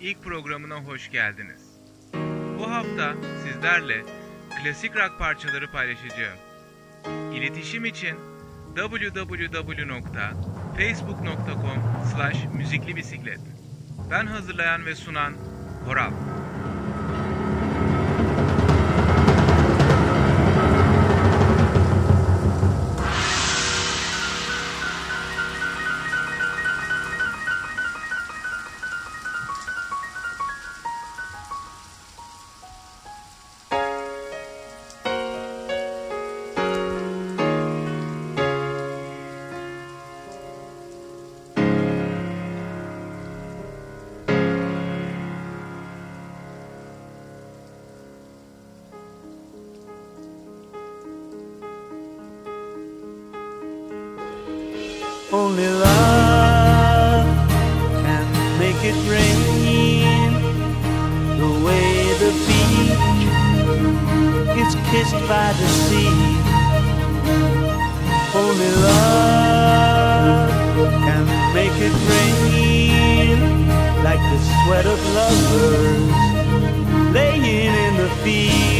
ilk programına hoş geldiniz. Bu hafta sizlerle klasik rock parçaları paylaşacağım. İletişim için www.facebook.com slash müziklibisiklet Ben hazırlayan ve sunan Koral. Only love can make it rain the way the beach is kissed by the sea. Only love can make it rain like the sweat of lovers laying in the fields.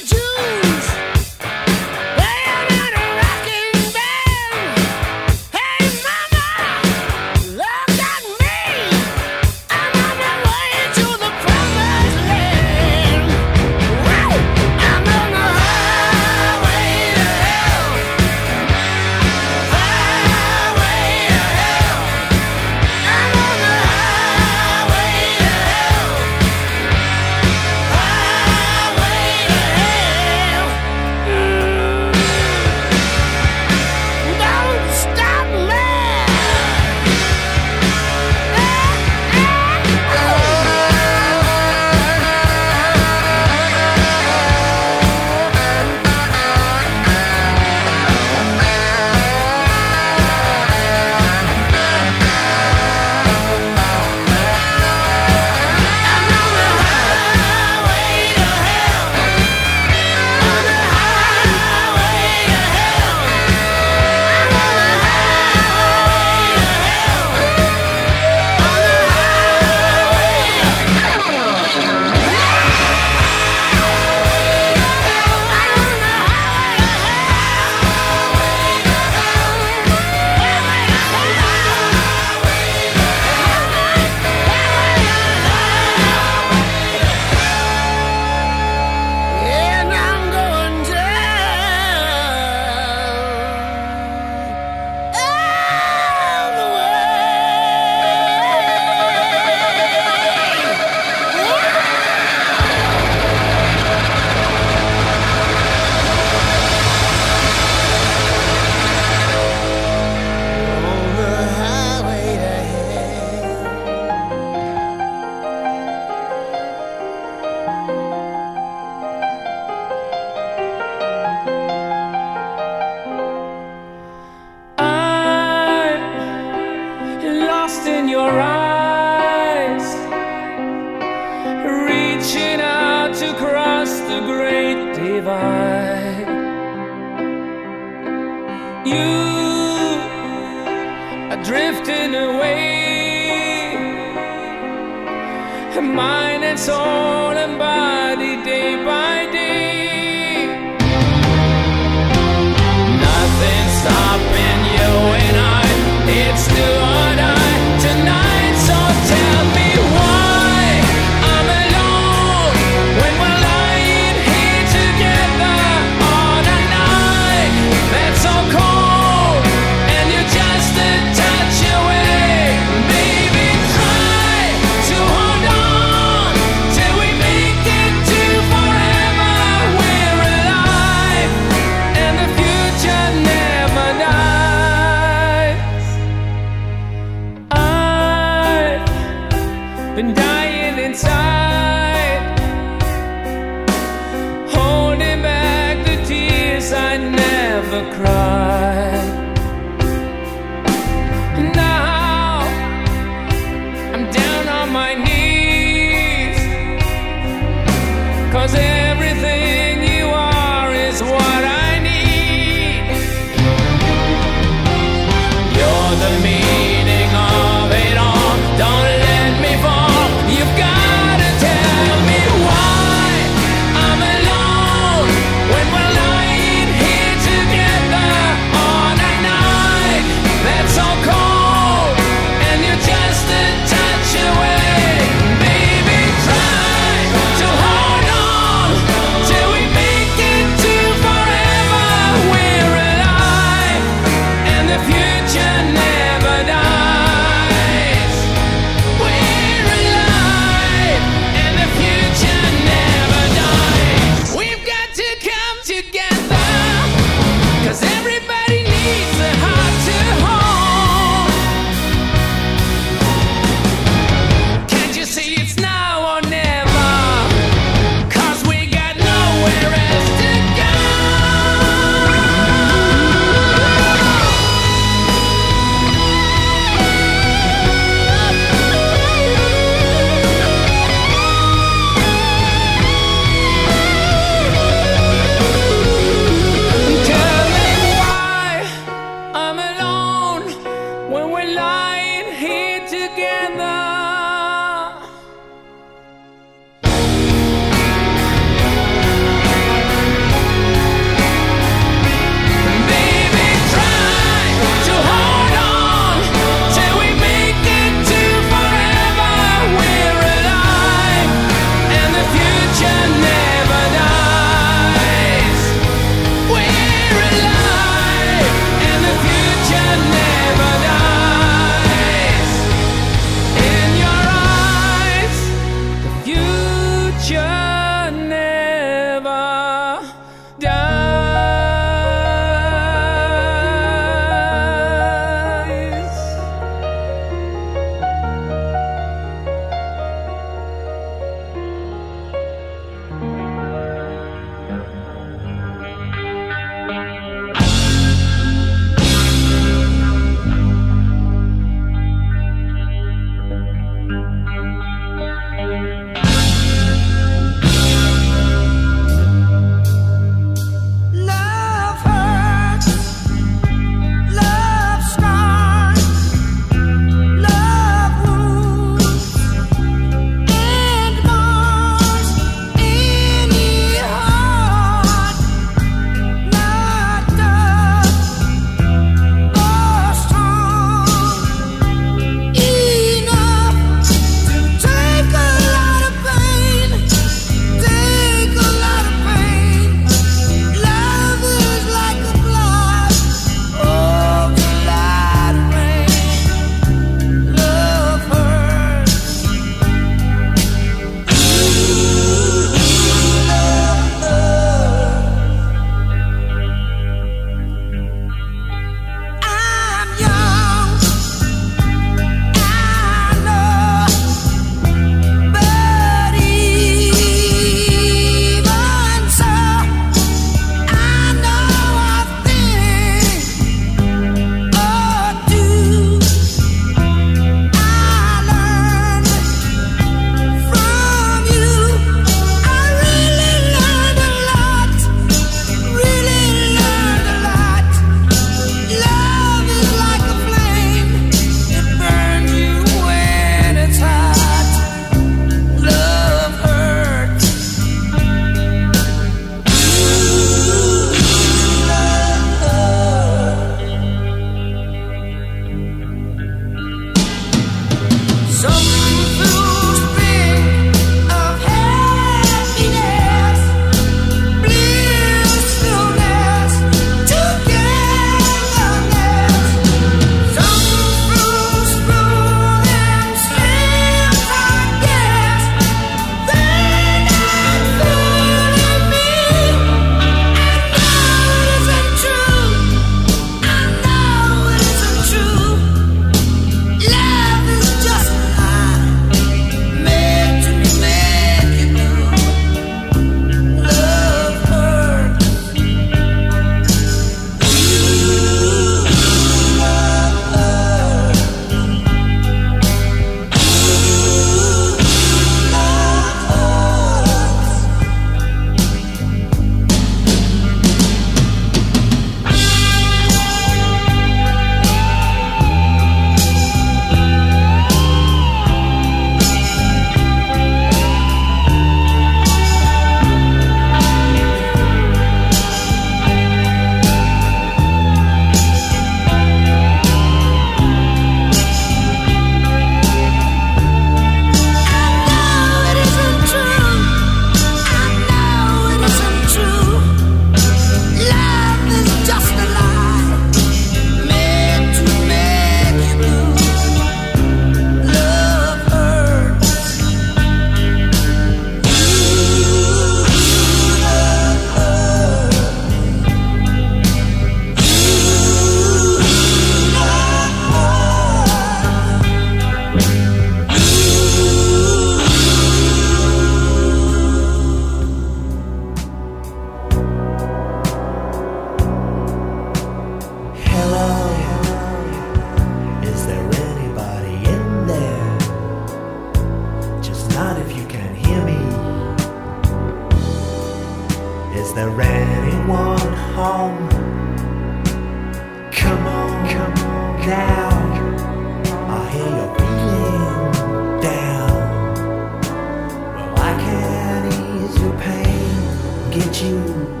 Get you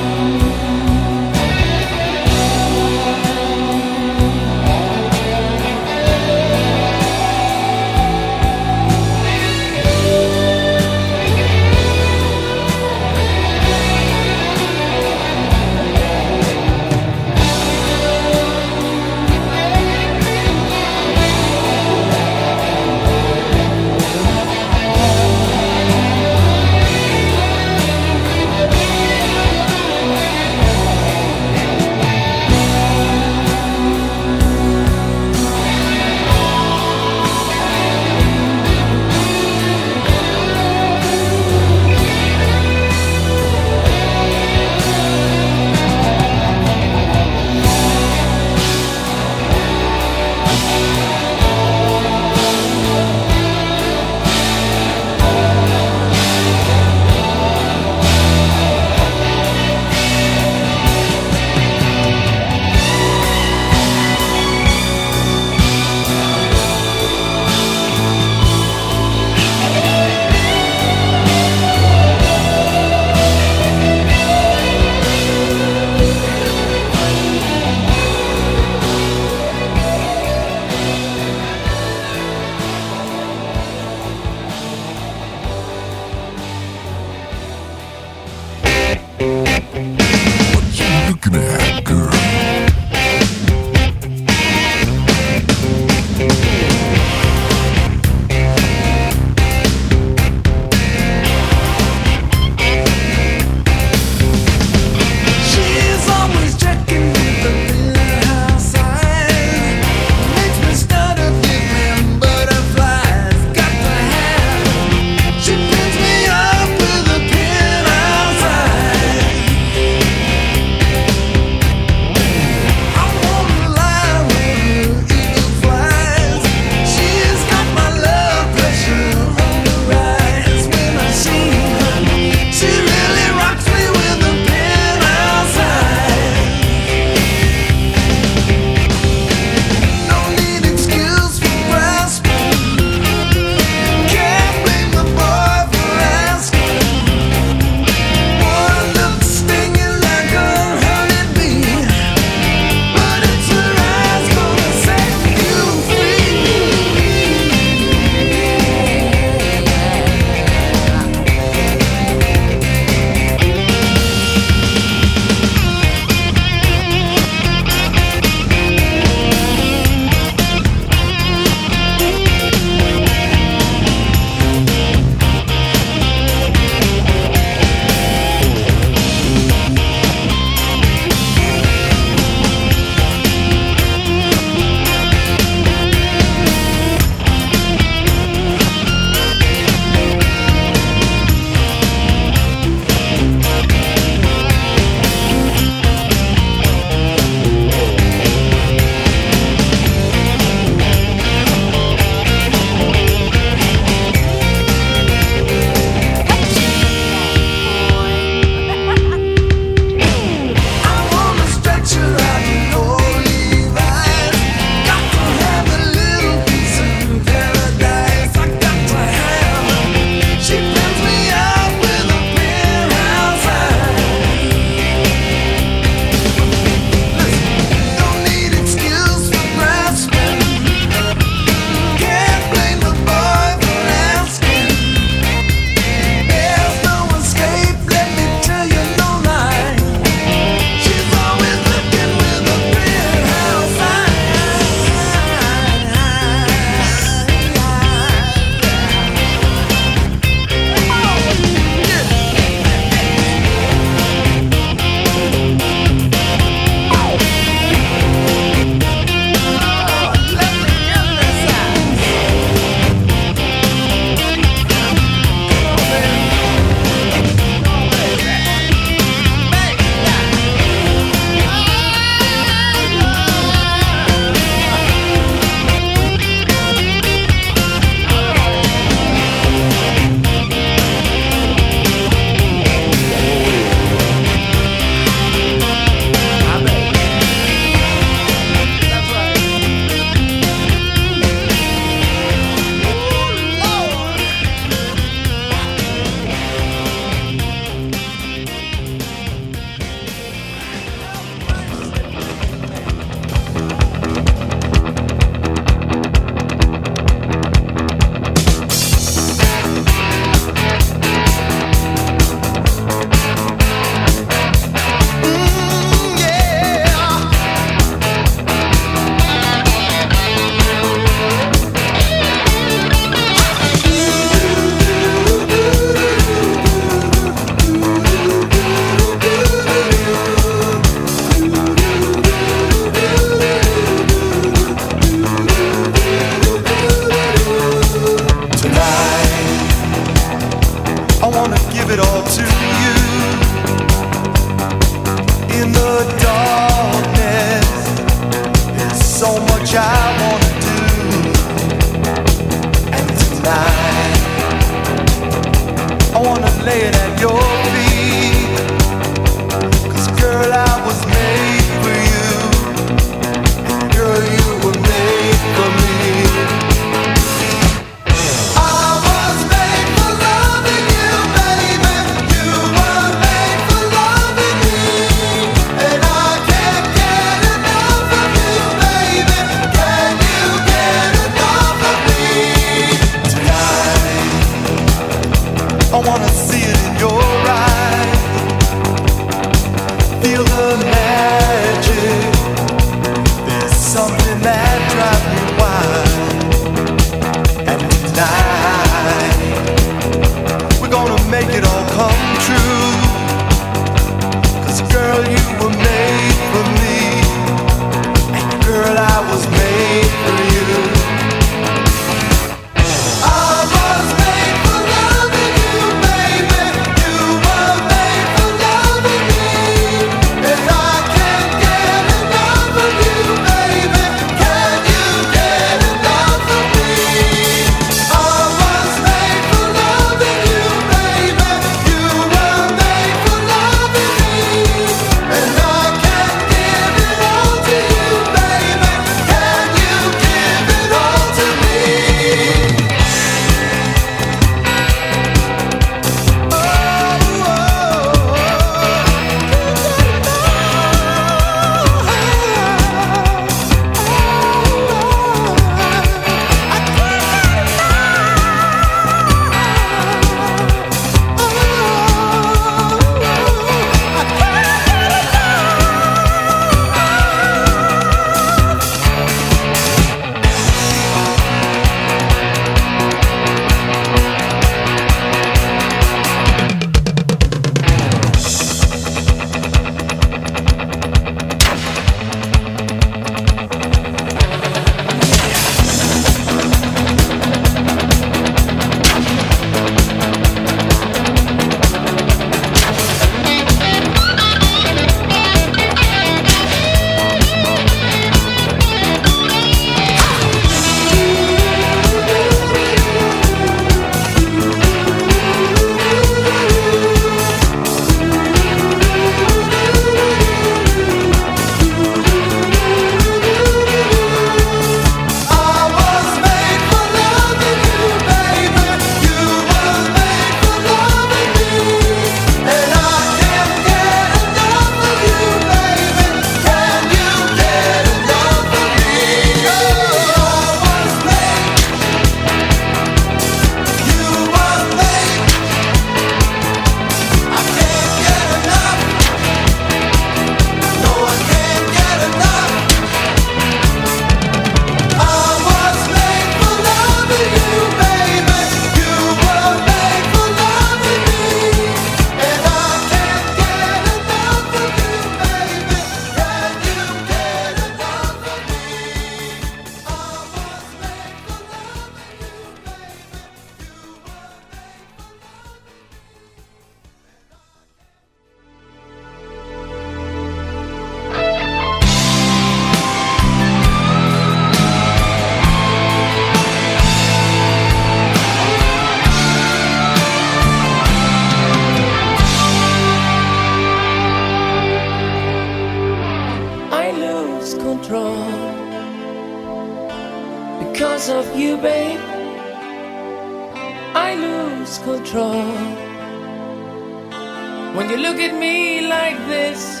look at me like this,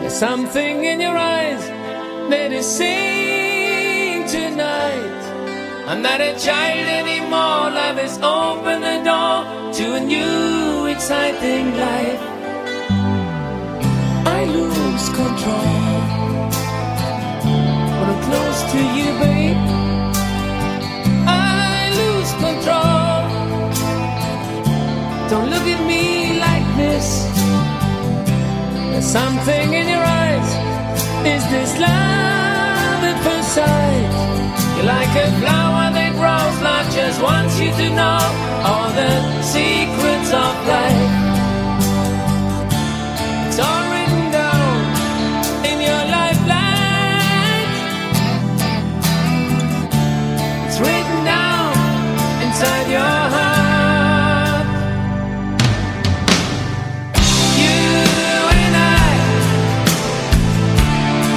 there's something in your eyes that is seen tonight. I'm not a child anymore. Life has opened the door to a new, exciting life. I lose control when I'm close to you, babe. I lose control. Don't look at me there's something in your eyes. Is this love at first sight? You're like a flower that grows not just wants you to know all the secrets of life. It's all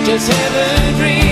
Just have a dream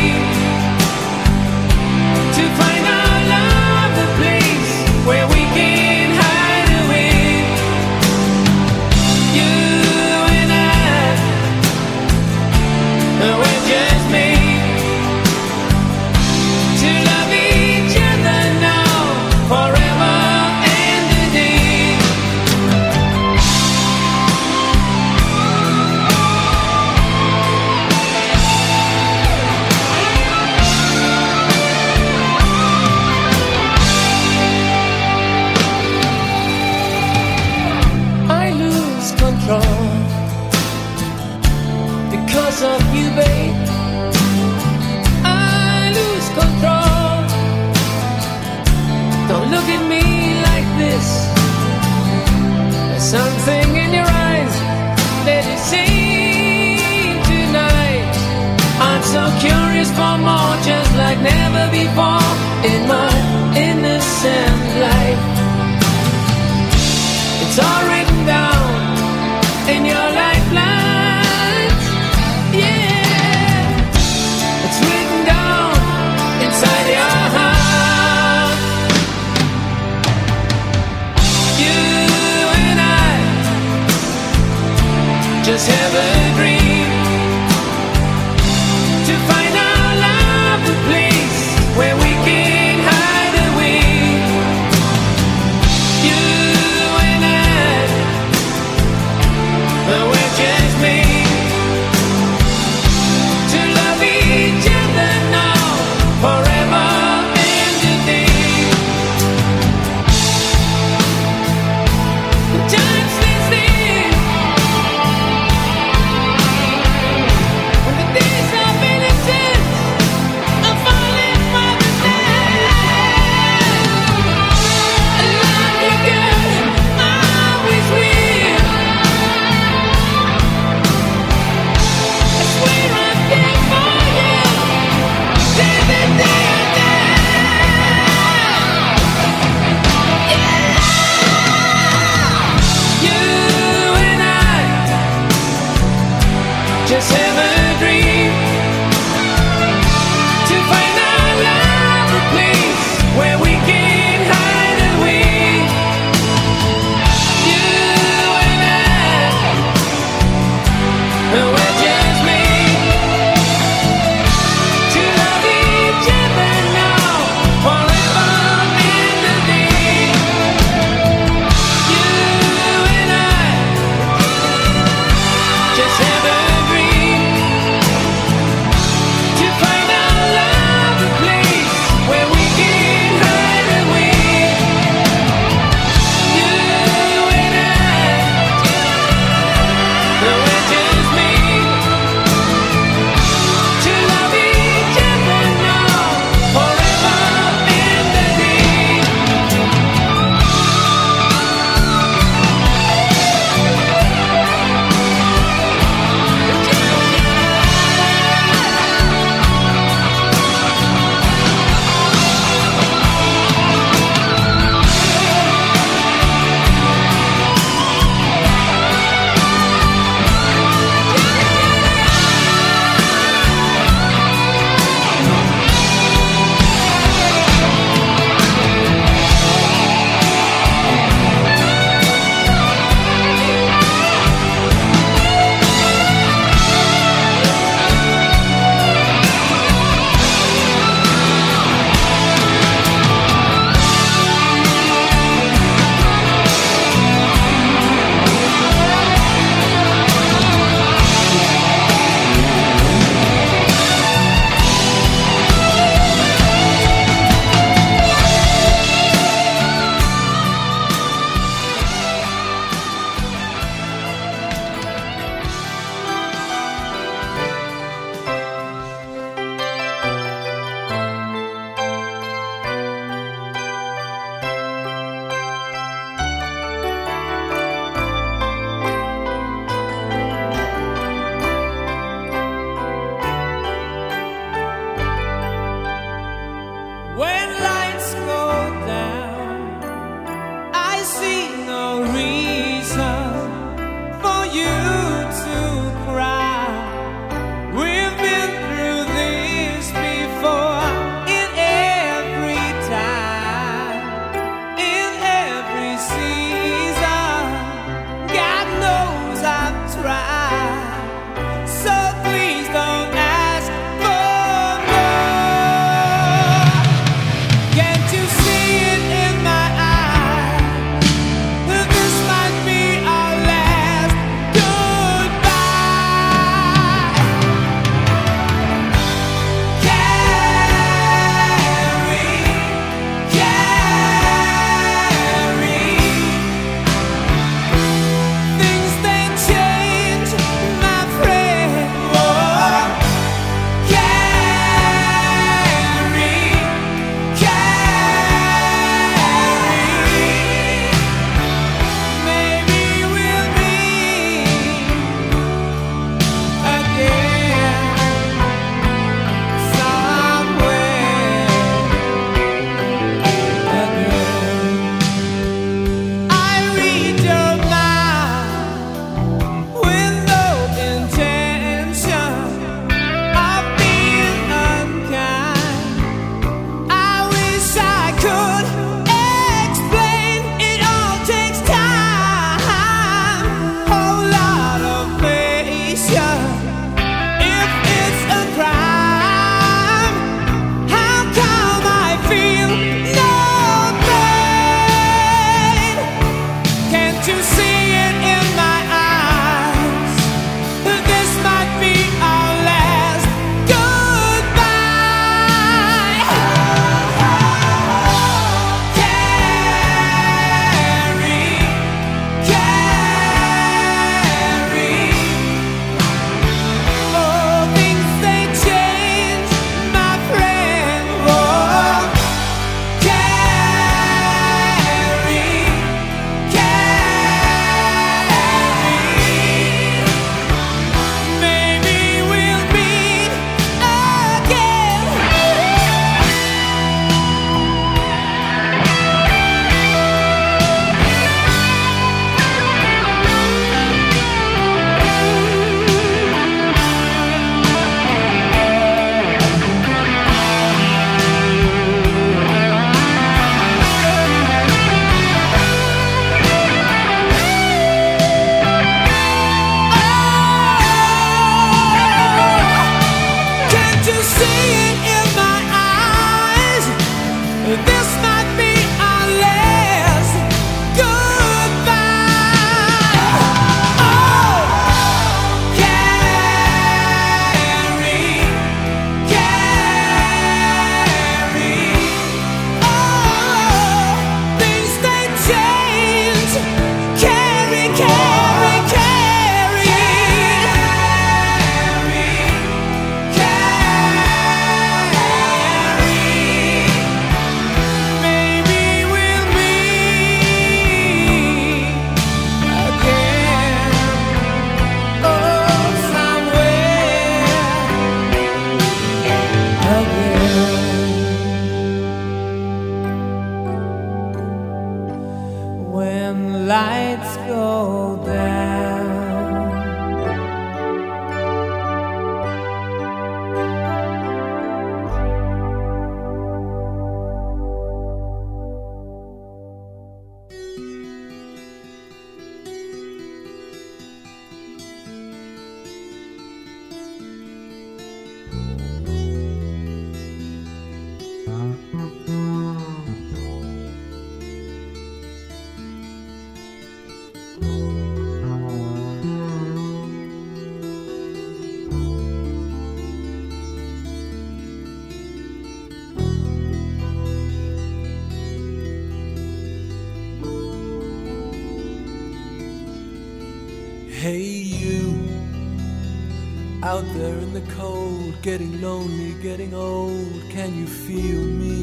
out there in the cold, getting lonely, getting old. Can you feel me?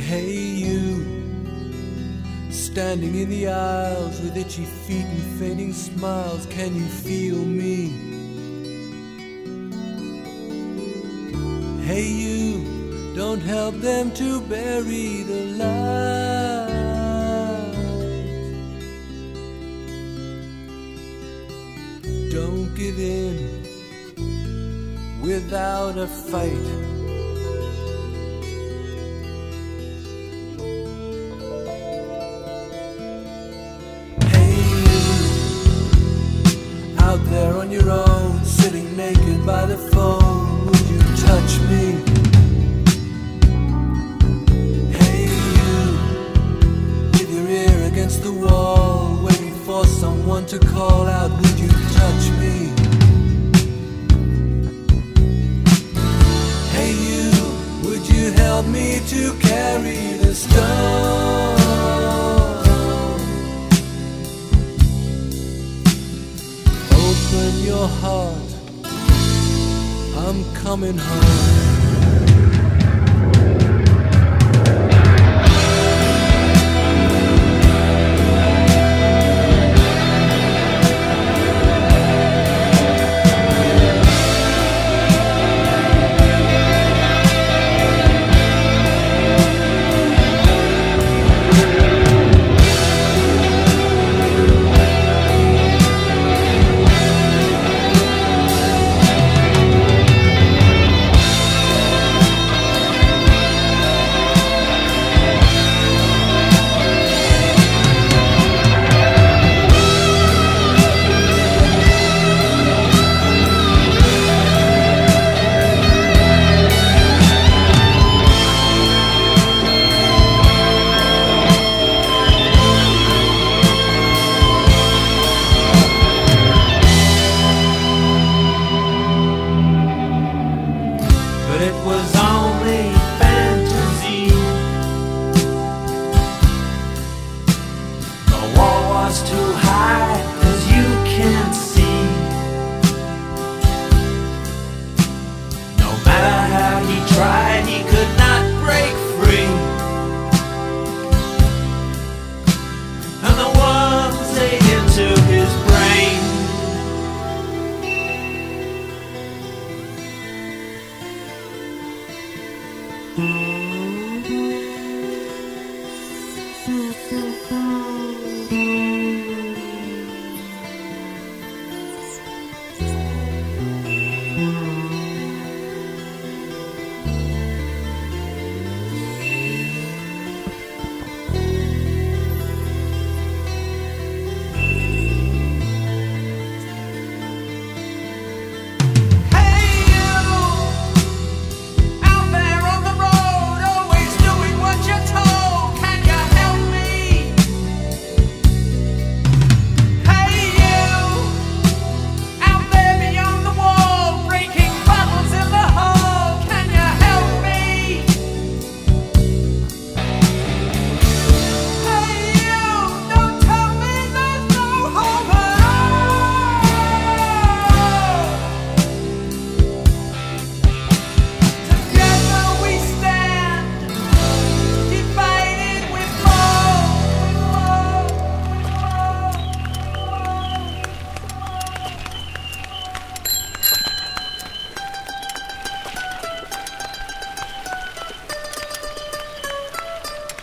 Hey, you standing in the aisles with itchy feet and fading smiles. Can you feel me? Hey, you don't help them to bury the light. A fight. Help me to carry the stone? Open your heart, I'm coming home.